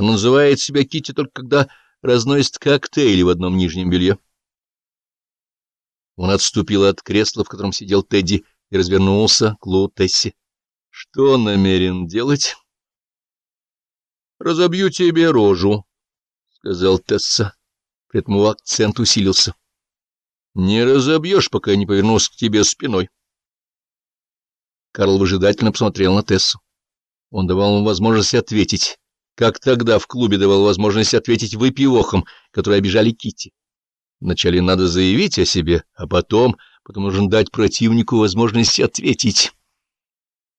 Она называет себя Китти только когда разносит коктейли в одном нижнем белье. Он отступил от кресла, в котором сидел Тедди, и развернулся к Лу Тесси. — Что намерен делать? — Разобью тебе рожу, — сказал Тесса. При этом акцент усилился. — Не разобьешь, пока я не повернусь к тебе спиной. Карл выжидательно посмотрел на Тессу. Он давал ему возможность ответить, как тогда в клубе давал возможность ответить выпивохам, которые обижали Кити. Вначале надо заявить о себе, а потом, потом нужно дать противнику возможность ответить.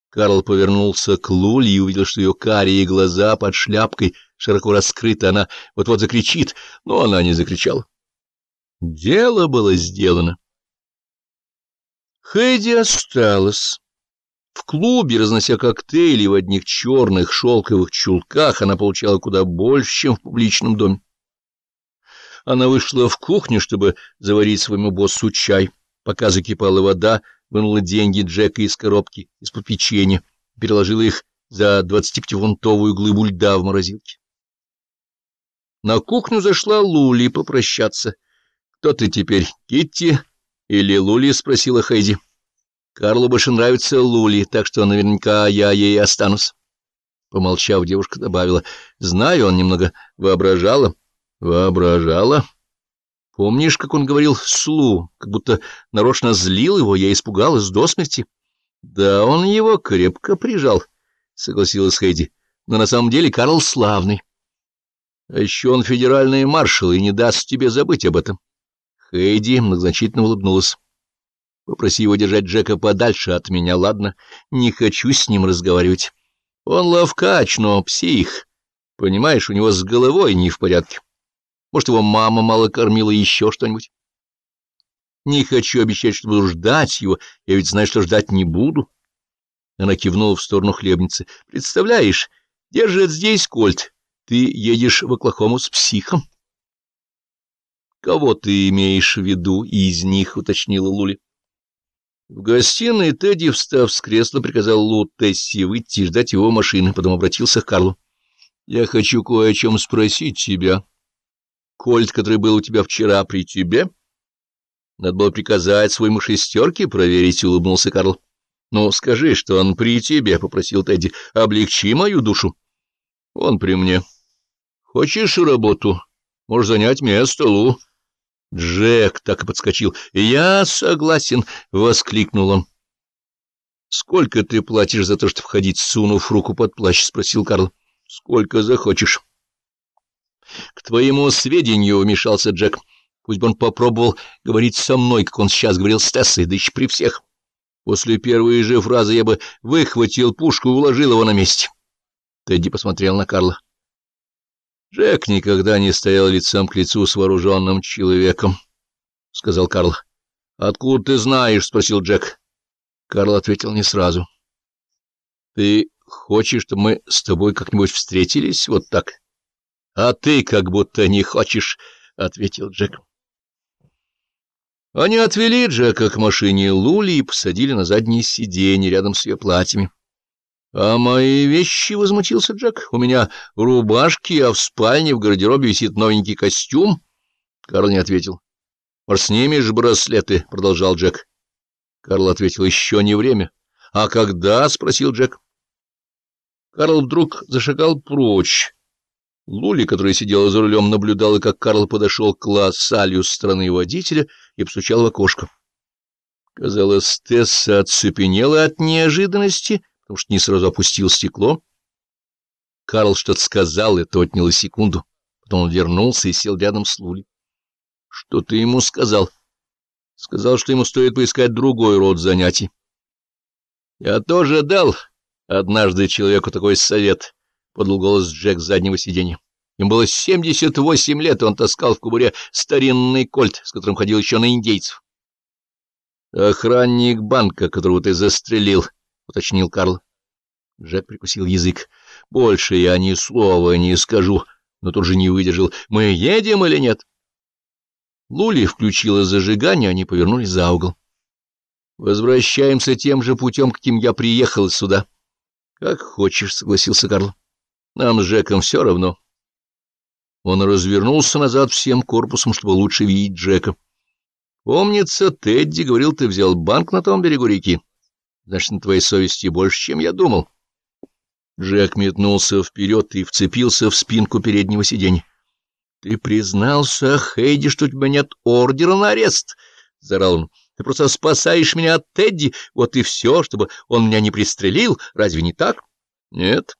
Карл повернулся к Луле и увидел, что ее карие глаза под шляпкой широко раскрыты. Она вот-вот закричит, но она не закричала. Дело было сделано. Хэдди осталась. В клубе, разнося коктейли в одних черных шелковых чулках, она получала куда больше, чем в публичном доме. Она вышла в кухню, чтобы заварить своему боссу чай. Пока закипала вода, вынула деньги Джека из коробки, из-под печенья, переложила их за 25-фунтовую глыбу льда в морозилке. На кухню зашла Лули попрощаться. — Кто ты теперь, Китти или Лули? — спросила Хейди. Карлу больше нравится Лули, так что наверняка я ей останусь. Помолчав, девушка добавила. — Знаю, он немного воображала. — Воображала? Помнишь, как он говорил Слу, как будто нарочно злил его, я испугалась до смерти? — Да, он его крепко прижал, — согласилась Хейди. — Но на самом деле Карл славный. А еще он федеральный маршал и не даст тебе забыть об этом. Хейди многозначительно улыбнулась. Попроси его держать Джека подальше от меня, ладно? Не хочу с ним разговаривать. Он ловкач, но псих. Понимаешь, у него с головой не в порядке. Может, его мама мало кормила, еще что-нибудь. Не хочу обещать, что буду ждать его, я ведь знаю, что ждать не буду. Она кивнула в сторону хлебницы. Представляешь, держит здесь кольт. Ты едешь в Оклахому с психом. Кого ты имеешь в виду из них, уточнила Лули. В гостиной Тедди, встав с кресла, приказал Лу Тесси выйти и ждать его машины, потом обратился к Карлу. — Я хочу кое о чем спросить тебя. Кольт, который был у тебя вчера, при тебе? Надо было приказать своему шестерке проверить, — улыбнулся Карл. — Ну, скажи, что он при тебе, — попросил Тедди. — Облегчи мою душу. — Он при мне. — Хочешь работу? Можешь занять место, Лу. Джек так и подскочил. «Я согласен!» — воскликнул он. «Сколько ты платишь за то, что входить, сунув руку под плащ?» — спросил Карл. «Сколько захочешь». «К твоему сведению», — вмешался Джек, — «пусть бы он попробовал говорить со мной, как он сейчас говорил с Тессой, да при всех. После первой же фразы я бы выхватил пушку и уложил его на месте». Тедди посмотрел на Карла. Джек никогда не стоял лицом к лицу с вооруженным человеком, — сказал Карл. — Откуда ты знаешь? — спросил Джек. Карл ответил не сразу. — Ты хочешь, чтобы мы с тобой как-нибудь встретились вот так? — А ты как будто не хочешь, — ответил Джек. Они отвели Джека к машине Лули и посадили на заднее сиденье рядом с ее платьями. — А мои вещи, — возмутился Джек, — у меня рубашки, а в спальне в гардеробе висит новенький костюм. Карл не ответил. — Может, снимешь браслеты? — продолжал Джек. Карл ответил, — еще не время. — А когда? — спросил Джек. Карл вдруг зашагал прочь. Лули, которая сидела за рулем, наблюдала, как Карл подошел к Ла-Салью с стороны водителя и постучал в окошко. Казалось, Тесса оцепенела от неожиданности — потому что не сразу опустил стекло. Карл что-то сказал, это отняло секунду. Потом он вернулся и сел рядом с Лули. — Что ты ему сказал? — Сказал, что ему стоит поискать другой род занятий. — Я тоже дал однажды человеку такой совет, — подал голос Джек с заднего сиденья. Им было семьдесят восемь лет, и он таскал в кубуре старинный кольт, с которым ходил еще на индейцев. — Охранник банка, которого ты застрелил, —— уточнил Карл. Джек прикусил язык. — Больше я ни слова не скажу, но тут же не выдержал. Мы едем или нет? Лули включила зажигание, они повернулись за угол. — Возвращаемся тем же путем, каким я приехал сюда. — Как хочешь, — согласился Карл. — Нам с Джеком все равно. Он развернулся назад всем корпусом, чтобы лучше видеть Джека. «Помнится, Тедди говорил, ты взял банк на том берегу реки. Значит, на твоей совести больше, чем я думал». Джек метнулся вперед и вцепился в спинку переднего сиденья. — Ты признался, Хейди, что у тебя нет ордера на арест? — заорал он. — Ты просто спасаешь меня от Тедди, вот и все, чтобы он меня не пристрелил. Разве не так? — Нет.